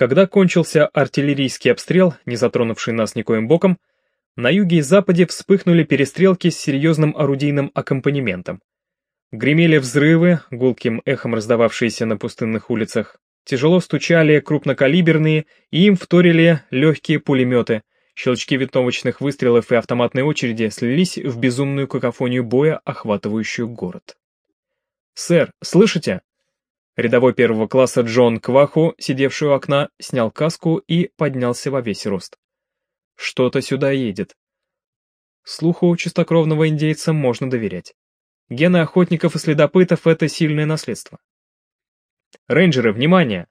Когда кончился артиллерийский обстрел, не затронувший нас никоим боком, на юге и западе вспыхнули перестрелки с серьезным орудийным аккомпанементом. Гремели взрывы, гулким эхом раздававшиеся на пустынных улицах, тяжело стучали крупнокалиберные, и им вторили легкие пулеметы, щелчки винтовочных выстрелов и автоматной очереди слились в безумную какофонию боя, охватывающую город. «Сэр, слышите?» Рядовой первого класса Джон Кваху, сидевший у окна, снял каску и поднялся во весь рост. Что-то сюда едет. Слуху чистокровного индейца можно доверять. Гены охотников и следопытов — это сильное наследство. Рейнджеры, внимание!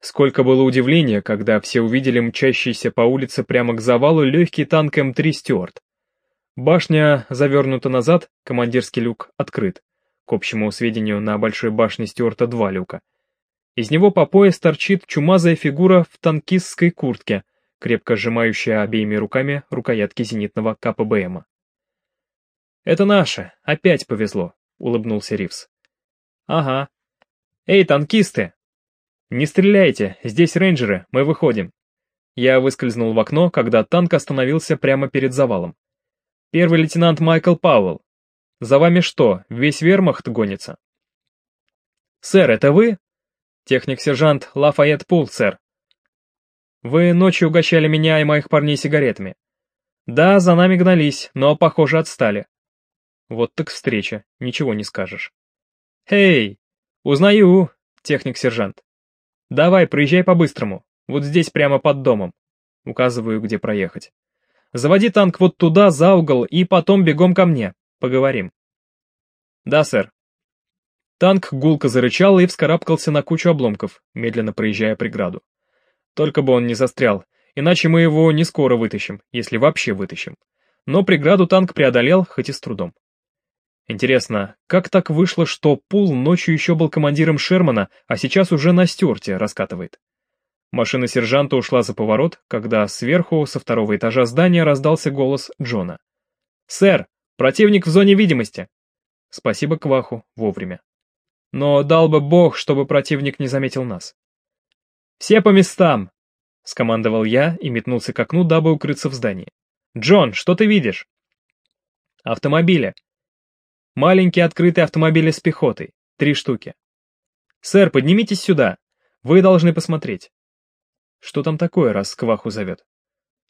Сколько было удивления, когда все увидели мчащийся по улице прямо к завалу легкий танк М3 Стюарт. Башня завернута назад, командирский люк открыт. К общему сведению, на большой башне Стюарта два люка. Из него по пояс торчит чумазая фигура в танкистской куртке, крепко сжимающая обеими руками рукоятки зенитного КПБМа. «Это наше, опять повезло», — улыбнулся Ривз. «Ага. Эй, танкисты! Не стреляйте, здесь рейнджеры, мы выходим». Я выскользнул в окно, когда танк остановился прямо перед завалом. «Первый лейтенант Майкл Пауэлл, за вами что, весь вермахт гонится? Сэр, это вы? Техник-сержант Лафайет Пул, сэр. Вы ночью угощали меня и моих парней сигаретами. Да, за нами гнались, но, похоже, отстали. Вот так встреча, ничего не скажешь. Эй, узнаю, техник-сержант. Давай, проезжай по-быстрому, вот здесь прямо под домом. Указываю, где проехать. Заводи танк вот туда, за угол, и потом бегом ко мне. Поговорим. Да, сэр. Танк гулко зарычал и вскарабкался на кучу обломков, медленно проезжая преграду. Только бы он не застрял, иначе мы его не скоро вытащим, если вообще вытащим. Но преграду танк преодолел, хоть и с трудом. Интересно, как так вышло, что Пул ночью еще был командиром Шермана, а сейчас уже на стерте раскатывает? Машина сержанта ушла за поворот, когда сверху, со второго этажа здания, раздался голос Джона. «Сэр, Противник в зоне видимости. Спасибо Кваху, вовремя. Но дал бы бог, чтобы противник не заметил нас. «Все по местам!» — скомандовал я и метнулся к окну, дабы укрыться в здании. «Джон, что ты видишь?» «Автомобили. Маленькие открытые автомобили с пехотой. Три штуки. Сэр, поднимитесь сюда. Вы должны посмотреть». «Что там такое, раз Кваху зовет?»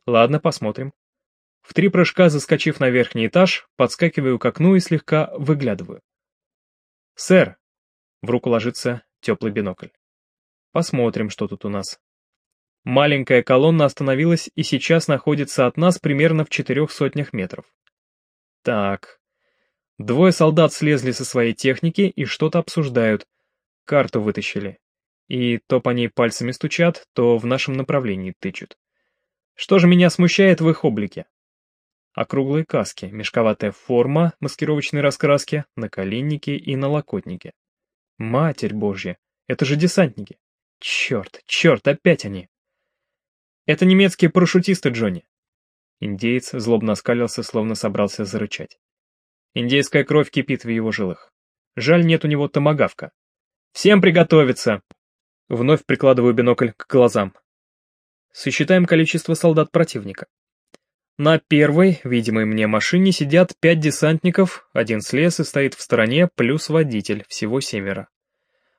«Ладно, посмотрим». В три прыжка заскочив на верхний этаж, подскакиваю к окну и слегка выглядываю. «Сэр!» В руку ложится теплый бинокль. Посмотрим, что тут у нас. Маленькая колонна остановилась и сейчас находится от нас примерно в четырех сотнях метров. Так. Двое солдат слезли со своей техники и что-то обсуждают. Карту вытащили. И то по ней пальцами стучат, то в нашем направлении тычут. Что же меня смущает в их облике? Округлые каски, мешковатая форма маскировочной раскраски, наколенники и налокотники. Матерь Божья, это же десантники. Черт, черт, опять они. Это немецкие парашютисты, Джонни. Индеец злобно оскалился, словно собрался зарычать. Индейская кровь кипит в его жилах. Жаль, нет у него томагавка. Всем приготовиться! Вновь прикладываю бинокль к глазам. Сосчитаем количество солдат противника. На первой, видимой мне машине, сидят пять десантников, один слез и стоит в стороне, плюс водитель, всего семеро.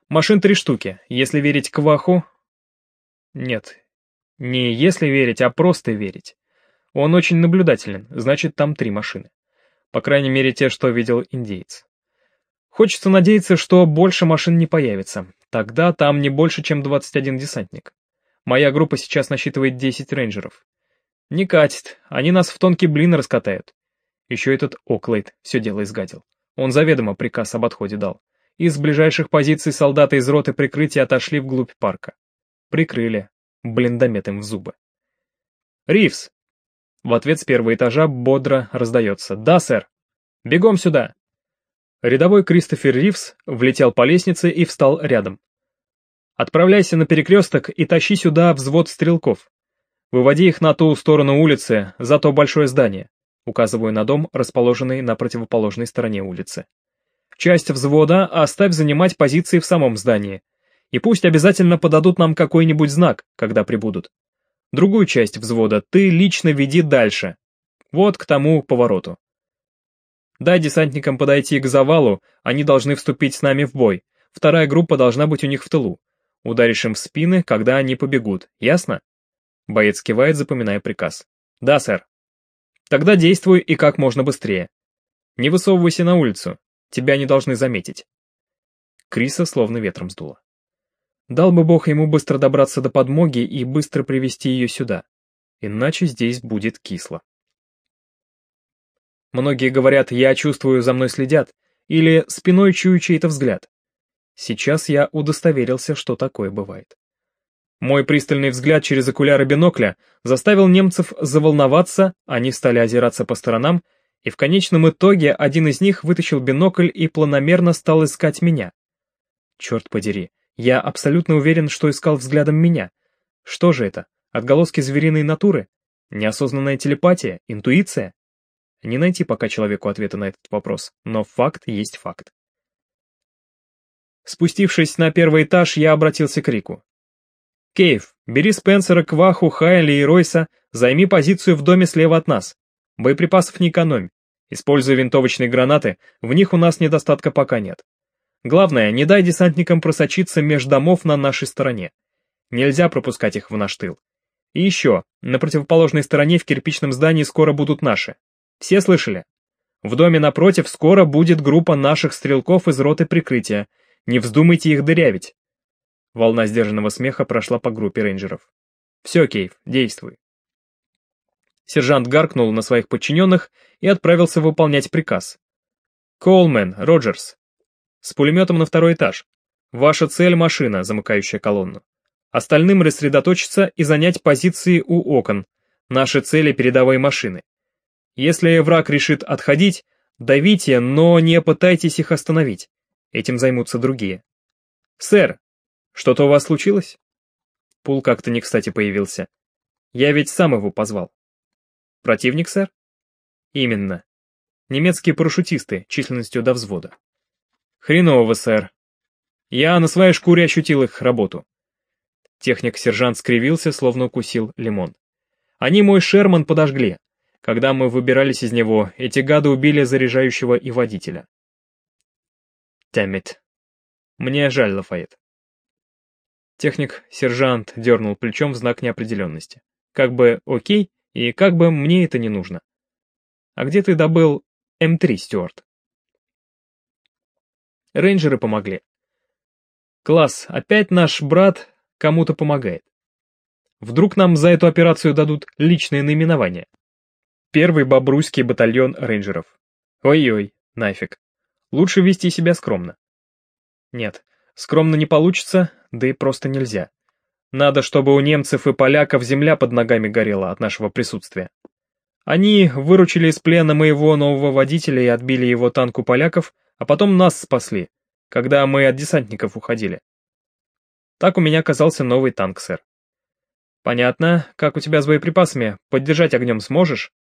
Машин три штуки, если верить Кваху... Нет, не если верить, а просто верить. Он очень наблюдателен, значит там три машины. По крайней мере те, что видел индейец. Хочется надеяться, что больше машин не появится. Тогда там не больше, чем 21 десантник. Моя группа сейчас насчитывает 10 рейнджеров. Не катит, они нас в тонкий блин раскатают. Еще этот Оклейд все дело изгадил. Он заведомо приказ об отходе дал. Из ближайших позиций солдаты из роты прикрытия отошли вглубь парка. Прикрыли. Блиндометом в зубы. «Ривз!» В ответ с первого этажа бодро раздается. «Да, сэр! Бегом сюда!» Рядовой Кристофер Ривз влетел по лестнице и встал рядом. «Отправляйся на перекресток и тащи сюда взвод стрелков. Выводи их на ту сторону улицы, за то большое здание. Указываю на дом, расположенный на противоположной стороне улицы. Часть взвода оставь занимать позиции в самом здании. И пусть обязательно подадут нам какой-нибудь знак, когда прибудут. Другую часть взвода ты лично веди дальше. Вот к тому повороту. Дай десантникам подойти к завалу, они должны вступить с нами в бой. Вторая группа должна быть у них в тылу. Ударишь им в спины, когда они побегут, ясно? Боец кивает, запоминая приказ. Да, сэр. Тогда действуй и как можно быстрее. Не высовывайся на улицу, тебя не должны заметить. Криса словно ветром сдуло. Дал бы бог ему быстро добраться до подмоги и быстро привести ее сюда. Иначе здесь будет кисло. Многие говорят, я чувствую, за мной следят, или спиной чую чей-то взгляд. Сейчас я удостоверился, что такое бывает. Мой пристальный взгляд через окуляры бинокля заставил немцев заволноваться, они стали озираться по сторонам, и в конечном итоге один из них вытащил бинокль и планомерно стал искать меня. Черт подери, я абсолютно уверен, что искал взглядом меня. Что же это? Отголоски звериной натуры? Неосознанная телепатия? Интуиция? Не найти пока человеку ответа на этот вопрос, но факт есть факт. Спустившись на первый этаж, я обратился к Рику. «Кейв, бери Спенсера, Кваху, Хайли и Ройса, займи позицию в доме слева от нас. Боеприпасов не экономь. Используя винтовочные гранаты, в них у нас недостатка пока нет. Главное, не дай десантникам просочиться меж домов на нашей стороне. Нельзя пропускать их в наш тыл. И еще, на противоположной стороне в кирпичном здании скоро будут наши. Все слышали? В доме напротив скоро будет группа наших стрелков из роты прикрытия. Не вздумайте их дырявить. Волна сдержанного смеха прошла по группе рейнджеров. Все, Кейв, действуй. Сержант гаркнул на своих подчиненных и отправился выполнять приказ. Колмен, Роджерс, с пулеметом на второй этаж. Ваша цель — машина, замыкающая колонну. Остальным рассредоточиться и занять позиции у окон. Наши цели — передовые машины. Если враг решит отходить, давите, но не пытайтесь их остановить. Этим займутся другие. Сэр, что-то у вас случилось? Пул как-то не кстати появился. Я ведь сам его позвал. Противник, сэр? Именно. Немецкие парашютисты, численностью до взвода. Хреново, сэр. Я на своей шкуре ощутил их работу. Техник-сержант скривился, словно укусил лимон. Они мой Шерман подожгли. Когда мы выбирались из него, эти гады убили заряжающего и водителя. Тяммит. Мне жаль, Лафайет. Техник-сержант дернул плечом в знак неопределенности. Как бы окей, и как бы мне это не нужно. А где ты добыл М3, Стюарт? Рейнджеры помогли. Класс, опять наш брат кому-то помогает. Вдруг нам за эту операцию дадут личное наименование. Первый бобруйский батальон рейнджеров. Ой-ой, нафиг. Лучше вести себя скромно. Нет, скромно не получится, да и просто нельзя. Надо, чтобы у немцев и поляков земля под ногами горела от нашего присутствия. Они выручили из плена моего нового водителя и отбили его танк у поляков, а потом нас спасли, когда мы от десантников уходили. Так у меня оказался новый танк, сэр. Понятно, как у тебя с боеприпасами, поддержать огнем сможешь?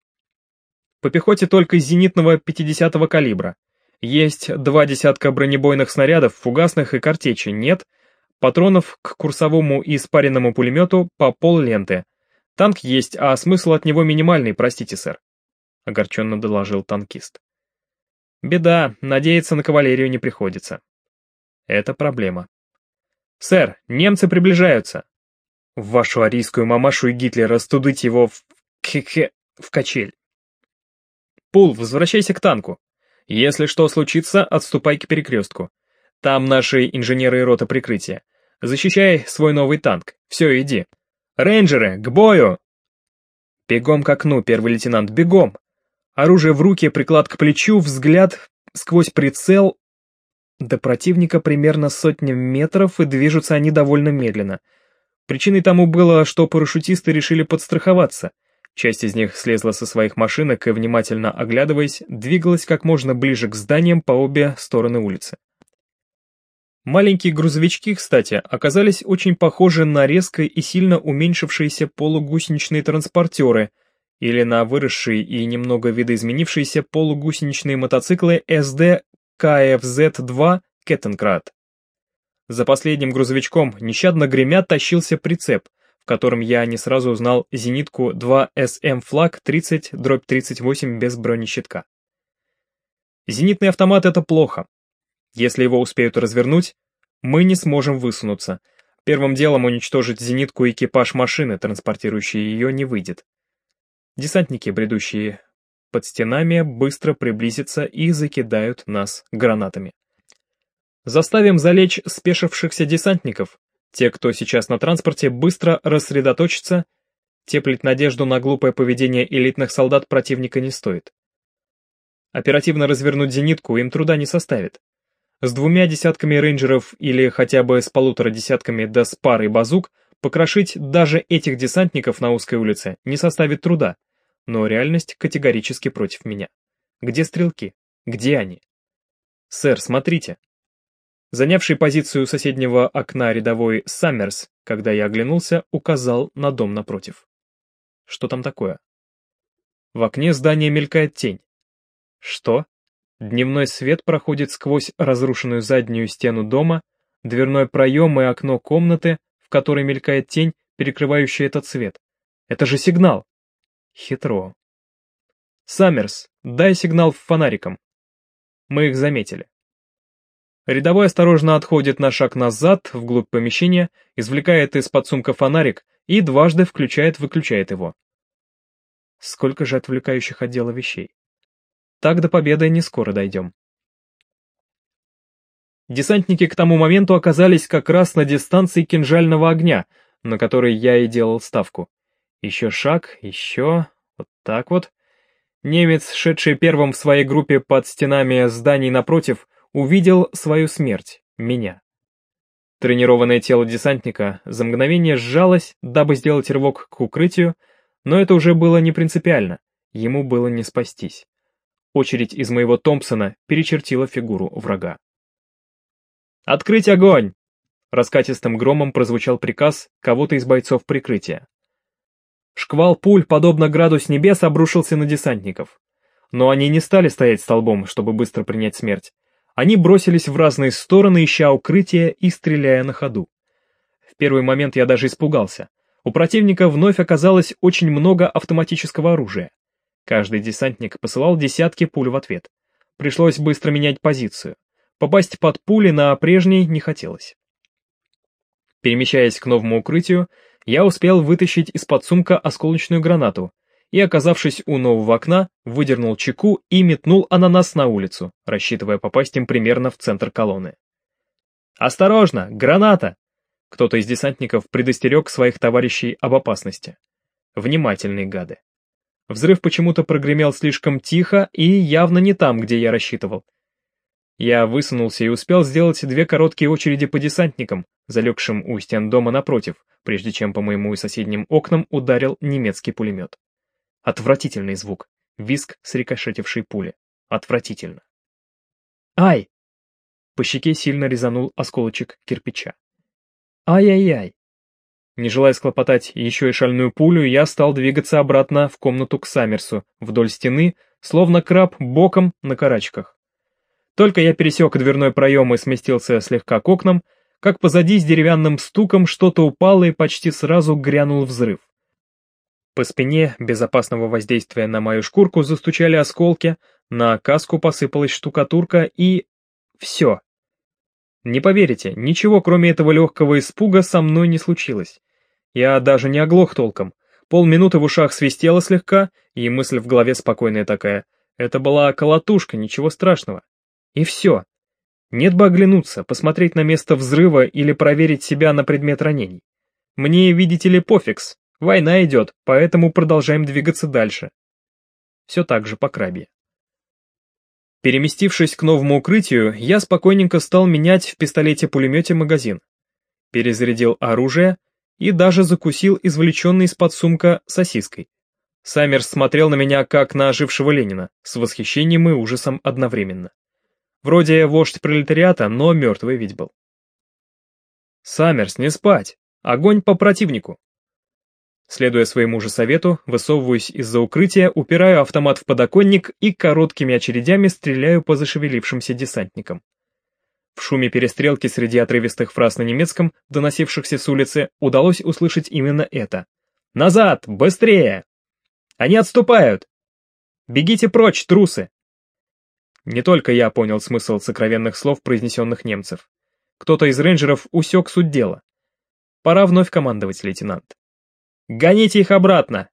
По пехоте только из зенитного 50-го калибра. Есть два десятка бронебойных снарядов, фугасных и картечи, нет. Патронов к курсовому и спаренному пулемету по пол ленты. Танк есть, а смысл от него минимальный, простите, сэр. Огорченно доложил танкист. Беда, надеяться на кавалерию не приходится. Это проблема. Сэр, немцы приближаются. В вашу арийскую мамашу и Гитлера студыть его в... Хе-хе... в качель. Пул, возвращайся к танку. Если что случится, отступай к перекрестку. Там наши инженеры и рота прикрытия. Защищай свой новый танк. Все, иди. Рейнджеры, к бою! Бегом к окну, первый лейтенант, бегом! Оружие в руке, приклад к плечу, взгляд сквозь прицел. До противника примерно сотня метров, и движутся они довольно медленно. Причиной тому было, что парашютисты решили подстраховаться. Часть из них слезла со своих машинок и, внимательно оглядываясь, двигалась как можно ближе к зданиям по обе стороны улицы. Маленькие грузовички, кстати, оказались очень похожи на резко и сильно уменьшившиеся полугусеничные транспортеры — или на выросшие и немного видоизменившиеся полугусеничные мотоциклы SD KFZ-2 Кеттенкрат. За последним грузовичком нещадно гремя тащился прицеп, в котором я не сразу узнал зенитку 2 SM флаг 30-38 без бронещитка. Зенитный автомат — это плохо. Если его успеют развернуть, мы не сможем высунуться. Первым делом уничтожить зенитку экипаж машины, транспортирующей ее, не выйдет. Десантники, бредущие под стенами, быстро приблизятся и закидают нас гранатами. Заставим залечь спешившихся десантников. Те, кто сейчас на транспорте, быстро рассредоточатся. Теплить надежду на глупое поведение элитных солдат противника не стоит. Оперативно развернуть зенитку им труда не составит. С двумя десятками рейнджеров или хотя бы с полутора десятками да с парой базук покрошить даже этих десантников на узкой улице не составит труда, но реальность категорически против меня. Где стрелки? Где они? Сэр, смотрите. Занявший позицию соседнего окна рядовой Саммерс, когда я оглянулся, указал на дом напротив. Что там такое? В окне здания мелькает тень. Что? Дневной свет проходит сквозь разрушенную заднюю стену дома, дверной проем и окно комнаты, в которой мелькает тень, перекрывающая этот свет. Это же сигнал. Хитро. Саммерс, дай сигнал фонариком. Мы их заметили. Рядовой осторожно отходит на шаг назад, вглубь помещения, извлекает из-под сумка фонарик и дважды включает-выключает его. Сколько же отвлекающих отдела вещей. Так до победы не скоро дойдем. Десантники к тому моменту оказались как раз на дистанции кинжального огня, на которой я и делал ставку. Еще шаг, еще, вот так вот. Немец, шедший первым в своей группе под стенами зданий напротив, увидел свою смерть, меня. Тренированное тело десантника за мгновение сжалось, дабы сделать рывок к укрытию, но это уже было не принципиально, ему было не спастись. Очередь из моего Томпсона перечертила фигуру врага. «Открыть огонь!» Раскатистым громом прозвучал приказ кого-то из бойцов прикрытия. Шквал пуль, подобно граду с небес, обрушился на десантников. Но они не стали стоять столбом, чтобы быстро принять смерть. Они бросились в разные стороны, ища укрытия и стреляя на ходу. В первый момент я даже испугался. У противника вновь оказалось очень много автоматического оружия. Каждый десантник посылал десятки пуль в ответ. Пришлось быстро менять позицию. Попасть под пули на прежней не хотелось. Перемещаясь к новому укрытию, я успел вытащить из-под сумка осколочную гранату и, оказавшись у нового окна, выдернул чеку и метнул ананас на улицу, рассчитывая попасть им примерно в центр колонны. «Осторожно! Граната!» Кто-то из десантников предостерег своих товарищей об опасности. Внимательные гады. Взрыв почему-то прогремел слишком тихо и явно не там, где я рассчитывал. Я высунулся и успел сделать две короткие очереди по десантникам, залегшим у стен дома напротив, прежде чем по моему и соседним окнам ударил немецкий пулемет. Отвратительный звук. Виск срикошетившей пули. Отвратительно. «Ай!» По щеке сильно резанул осколочек кирпича. «Ай-яй-яй!» Не желая склопотать еще и шальную пулю, я стал двигаться обратно в комнату к Саммерсу, вдоль стены, словно краб боком на карачках. Только я пересек дверной проем и сместился слегка к окнам, как позади с деревянным стуком что-то упало и почти сразу грянул взрыв. По спине, без опасного воздействия на мою шкурку, застучали осколки, на каску посыпалась штукатурка и... все. Не поверите, ничего кроме этого легкого испуга со мной не случилось. Я даже не оглох толком. Полминуты в ушах свистело слегка, и мысль в голове спокойная такая. Это была колотушка, ничего страшного. И все. Нет бы оглянуться, посмотреть на место взрыва или проверить себя на предмет ранений. Мне, видите ли, пофигс. Война идет, поэтому продолжаем двигаться дальше. Все так же по крабе. Переместившись к новому укрытию, я спокойненько стал менять в пистолете-пулемете магазин. Перезарядил оружие, и даже закусил извлеченный из-под сумка сосиской. Саммерс смотрел на меня, как на ожившего Ленина, с восхищением и ужасом одновременно. Вроде вождь пролетариата, но мертвый ведь был. «Саммерс, не спать! Огонь по противнику!» Следуя своему же совету, высовываюсь из-за укрытия, упираю автомат в подоконник и короткими очередями стреляю по зашевелившимся десантникам. В шуме перестрелки среди отрывистых фраз на немецком, доносившихся с улицы, удалось услышать именно это. «Назад! Быстрее! Они отступают! Бегите прочь, трусы!» Не только я понял смысл сокровенных слов, произнесенных немцев. Кто-то из рейнджеров усек суть дела. Пора вновь командовать, лейтенант. «Гоните их обратно!»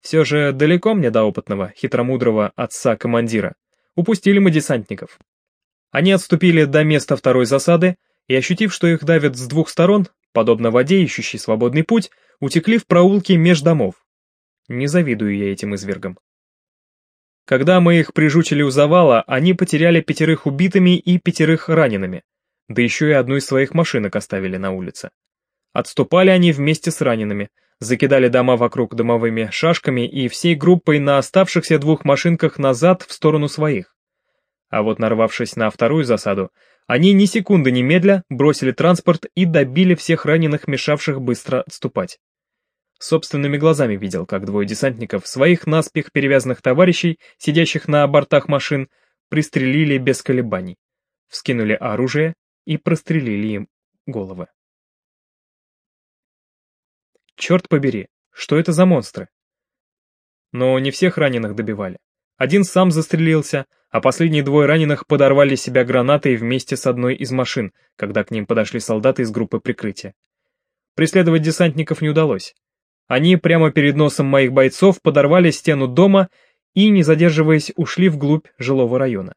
Все же далеко мне до опытного, хитромудрого отца-командира. Упустили мы десантников. Они отступили до места второй засады и, ощутив, что их давят с двух сторон, подобно воде, ищущей свободный путь, утекли в проулки меж домов. Не завидую я этим извергам. Когда мы их прижучили у завала, они потеряли пятерых убитыми и пятерых ранеными, да еще и одну из своих машинок оставили на улице. Отступали они вместе с ранеными, закидали дома вокруг домовыми шашками и всей группой на оставшихся двух машинках назад в сторону своих. А вот нарвавшись на вторую засаду, они ни секунды немедля бросили транспорт и добили всех раненых, мешавших быстро отступать. Собственными глазами видел, как двое десантников своих наспех перевязанных товарищей, сидящих на бортах машин, пристрелили без колебаний, вскинули оружие и прострелили им головы. Черт побери, что это за монстры? Но не всех раненых добивали. Один сам застрелился, а последние двое раненых подорвали себя гранатой вместе с одной из машин, когда к ним подошли солдаты из группы прикрытия. Преследовать десантников не удалось. Они прямо перед носом моих бойцов подорвали стену дома и, не задерживаясь, ушли вглубь жилого района.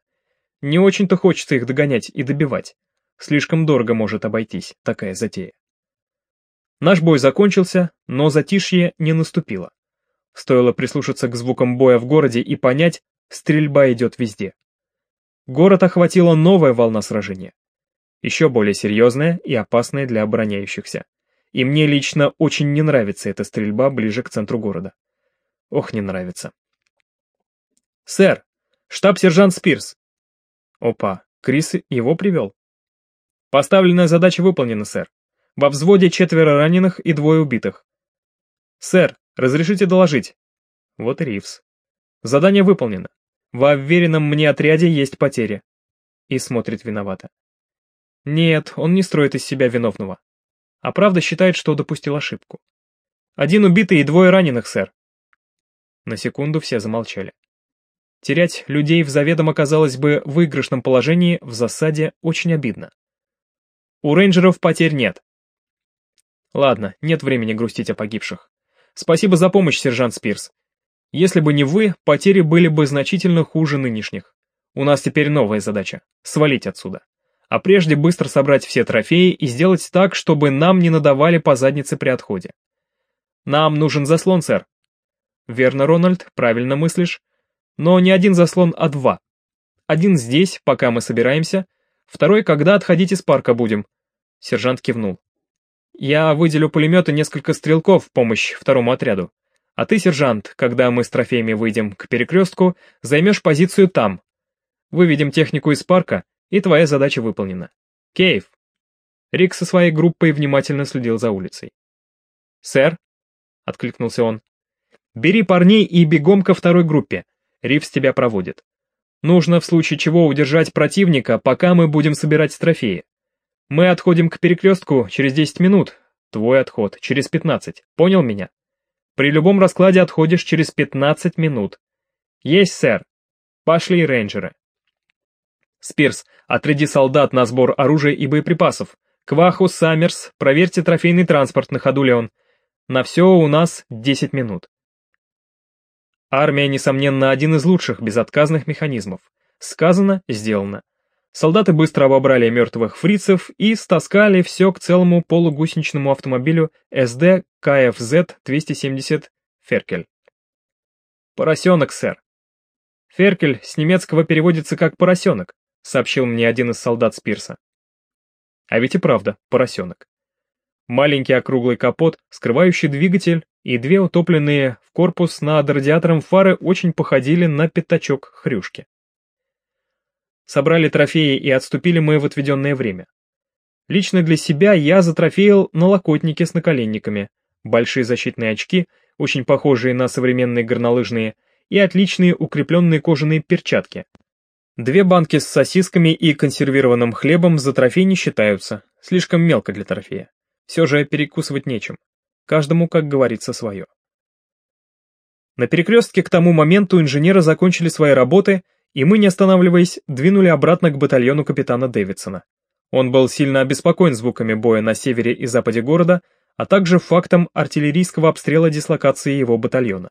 Не очень-то хочется их догонять и добивать. Слишком дорого может обойтись такая затея. Наш бой закончился, но затишье не наступило. Стоило прислушаться к звукам боя в городе и понять, Стрельба идет везде. Город охватила новая волна сражения. Еще более серьезная и опасная для обороняющихся. И мне лично очень не нравится эта стрельба ближе к центру города. Ох, не нравится. «Сэр, штаб-сержант Спирс». Опа, Крис его привел. Поставленная задача выполнена, сэр. Во взводе четверо раненых и двое убитых. Сэр, разрешите доложить? Вот и Ривз. Задание выполнено. В уверенном мне отряде есть потери. И смотрит виновато. Нет, он не строит из себя виновного. А правда считает, что допустил ошибку. Один убитый и двое раненых, сэр. На секунду все замолчали. Терять людей в заведомо казалось бы выигрышном положении в засаде очень обидно. У рейнджеров потерь нет. Ладно, нет времени грустить о погибших. Спасибо за помощь, сержант Спирс. Если бы не вы, потери были бы значительно хуже нынешних. У нас теперь новая задача — свалить отсюда. А прежде быстро собрать все трофеи и сделать так, чтобы нам не надавали по заднице при отходе. Нам нужен заслон, сэр. Верно, Рональд, правильно мыслишь. Но не один заслон, а два. Один здесь, пока мы собираемся. Второй, когда отходить из парка будем. Сержант кивнул. Я выделю пулемет и несколько стрелков в помощь второму отряду. А ты, сержант, когда мы с трофеями выйдем к перекрестку, займешь позицию там. Выведем технику из парка, и твоя задача выполнена. Кейв. Рик со своей группой внимательно следил за улицей. «Сэр?» — откликнулся он. «Бери парней и бегом ко второй группе. Ривс тебя проводит. Нужно в случае чего удержать противника, пока мы будем собирать трофеи. Мы отходим к перекрестку через 10 минут, твой отход через 15. Понял меня?» При любом раскладе отходишь через 15 минут. Есть, сэр. Пошли, рейнджеры. Спирс, отряди солдат на сбор оружия и боеприпасов. Кваху, Саммерс, проверьте трофейный транспорт, на ходу ли он. На все у нас 10 минут. Армия, несомненно, один из лучших безотказных механизмов. Сказано, сделано. Солдаты быстро обобрали мертвых фрицев и стаскали все к целому полугусеничному автомобилю СД КФЗ-270 «Феркель». «Поросенок, сэр». «Феркель» с немецкого переводится как «поросенок», сообщил мне один из солдат Спирса. А ведь и правда, поросенок. Маленький округлый капот, скрывающий двигатель, и две утопленные в корпус над радиатором фары очень походили на пятачок хрюшки. Собрали трофеи и отступили мы в отведенное время. Лично для себя я затрофеил налокотники с наколенниками, большие защитные очки, очень похожие на современные горнолыжные, и отличные укрепленные кожаные перчатки. Две банки с сосисками и консервированным хлебом за трофей не считаются, слишком мелко для трофея. Все же перекусывать нечем. Каждому, как говорится, свое. На перекрестке к тому моменту инженеры закончили свои работы, и мы, не останавливаясь, двинули обратно к батальону капитана Дэвидсона. Он был сильно обеспокоен звуками боя на севере и западе города, а также фактом артиллерийского обстрела дислокации его батальона.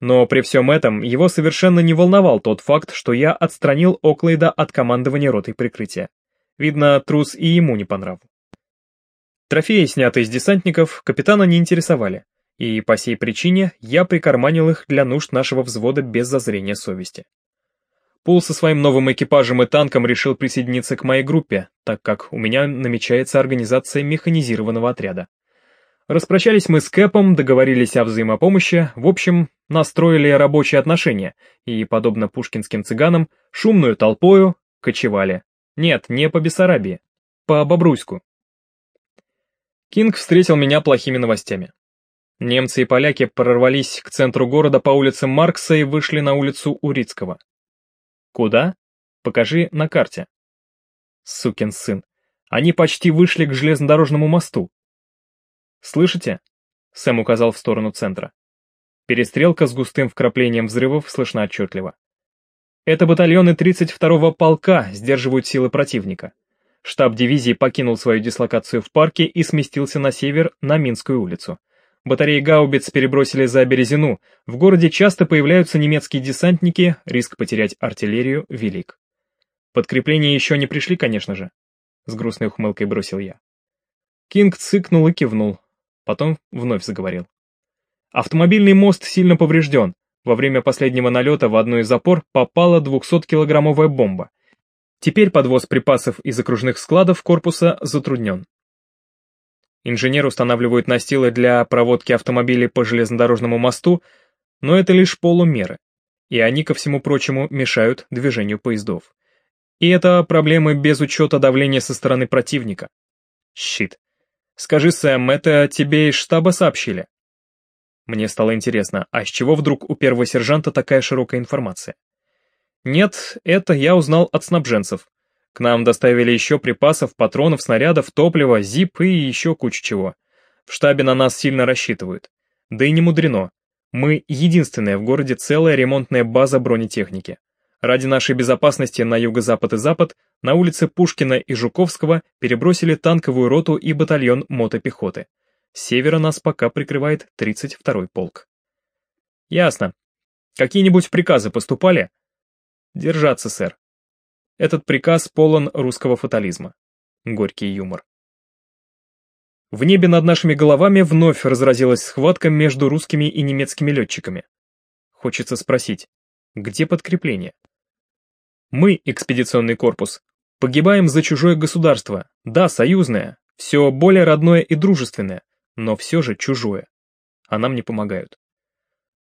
Но при всем этом его совершенно не волновал тот факт, что я отстранил Оклейда от командования ротой прикрытия. Видно, трус и ему не по. Трофеи, снятые с десантников, капитана не интересовали, и по сей причине я прикарманил их для нужд нашего взвода без зазрения совести. Пул со своим новым экипажем и танком решил присоединиться к моей группе, так как у меня намечается организация механизированного отряда. Распрощались мы с Кэпом, договорились о взаимопомощи, в общем, настроили рабочие отношения и, подобно пушкинским цыганам, шумную толпою кочевали. Нет, не по Бессарабии, по Бобруйску. Кинг встретил меня плохими новостями. Немцы и поляки прорвались к центру города по улице Маркса и вышли на улицу Урицкого. Куда? Покажи на карте. Сукин сын. Они почти вышли к железнодорожному мосту. «Слышите?» — Сэм указал в сторону центра. Перестрелка с густым вкраплением взрывов слышна отчетливо. Это батальоны 32-го полка сдерживают силы противника. Штаб дивизии покинул свою дислокацию в парке и сместился на север, на Минскую улицу. Батареи гаубиц перебросили за Березину, в городе часто появляются немецкие десантники, риск потерять артиллерию велик. Подкрепления еще не пришли, конечно же. С грустной ухмылкой бросил я. Кинг цыкнул и кивнул, потом вновь заговорил. Автомобильный мост сильно поврежден. Во время последнего налета в одну из опор попала 200-килограммовая бомба. Теперь подвоз припасов из окружных складов корпуса затруднен. Инженер устанавливают настилы для проводки автомобилей по железнодорожному мосту, но это лишь полумеры, и они, ко всему прочему, мешают движению поездов. И это проблемы без учета давления со стороны противника. Щит. Скажи, Сэм, это тебе из штаба сообщили? Мне стало интересно, а с чего вдруг у первого сержанта такая широкая информация? Нет, это я узнал от снабженцев. К нам доставили еще припасов, патронов, снарядов, топлива, зип и еще кучу чего. В штабе на нас сильно рассчитывают. Да и не мудрено. Мы единственная в городе целая ремонтная база бронетехники. Ради нашей безопасности на юго-запад и запад на улице Пушкина и Жуковского перебросили танковую роту и батальон мотопехоты. С севера нас пока прикрывает 32-й полк. Ясно. Какие-нибудь приказы поступали? Держаться, сэр. Этот приказ полон русского фатализма. Горький юмор. В небе над нашими головами вновь разразилась схватка между русскими и немецкими летчиками. Хочется спросить, где подкрепление? Мы, экспедиционный корпус, погибаем за чужое государство, да, союзное, все более родное и дружественное, но все же чужое. А нам не помогают.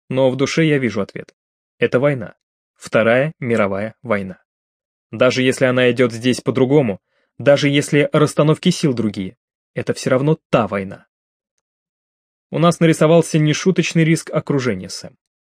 Но в душе я вижу ответ. Это война. Вторая мировая война. Даже если она идет здесь по-другому, даже если расстановки сил другие, это все равно та война. У нас нарисовался нешуточный риск окружения, Сэм.